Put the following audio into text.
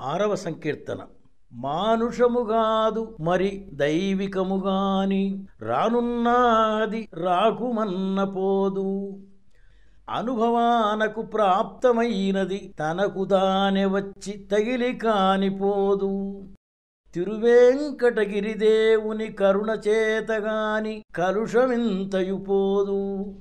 ఆరవ సంకీర్తన. మానుషముగాదు మరి దైవికముగాని రానున్నాది రాకుమన్న పోదు అనుభవానకు ప్రాప్తమైనది తనకు దానె వచ్చి తగిలి కానిపోదు. తిరువేంకటగిరిదేవుని కరుణచేతగాని కలుషమింతయుపోదు. పోదు